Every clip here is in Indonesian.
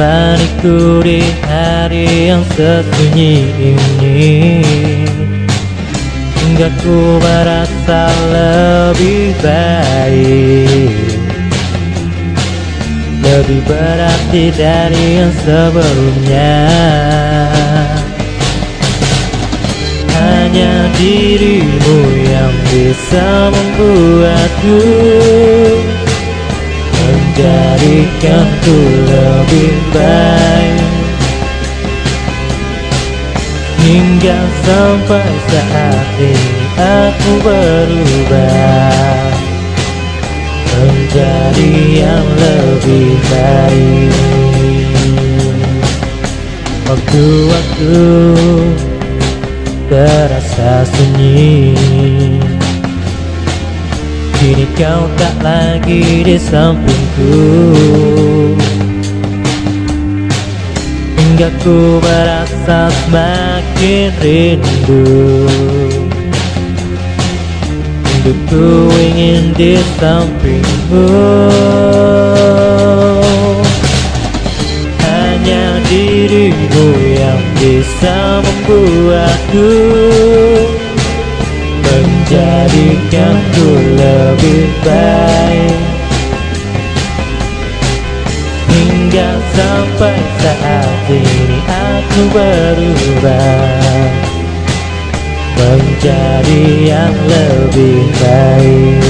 menemaniku di hari yang sesunyi ini. Hingga ku merasa lebih baik. Lebih berarti dari yang sebelumnya. Hanya dirimu yang bisa membuatku Menjadikanku lebih baik. Hingga sampai saat ini aku berubah. Menjadi yang lebih baik. Waktu-waktu terasa sunyi Kini kau tak lagi di sampingku. Hingga ku merasa semakin rindu. Untuk ku ingin di sampingmu. Hanya dirimu yang bisa membuatku menjadikanku lebih baik. Hingga sampai saat ini aku berubah. Menjadi yang lebih baik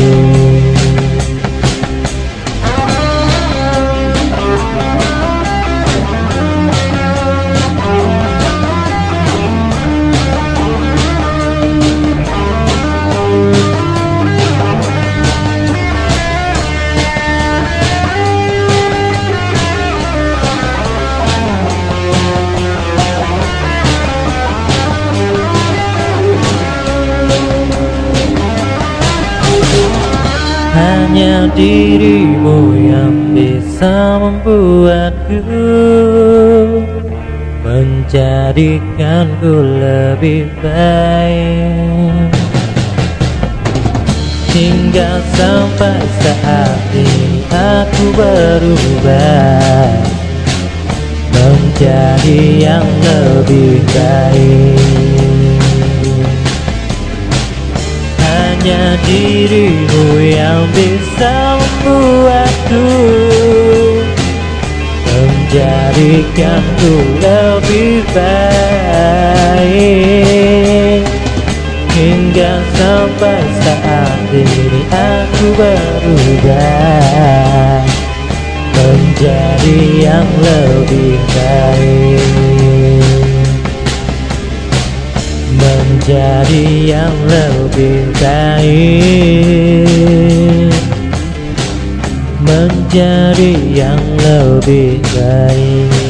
Hanya dirimu yang bisa membuatku Menjadikanku lebih baik. Hingga sampai saat ini aku berubah Menjadi yang lebih baik dirimu yang bisa membuatku Menjadikanku lebih baik. Hingga sampai saat ini aku berubah Menjadi yang lebih baik menjadi yang lebih baik. Menjadi yang lebih baik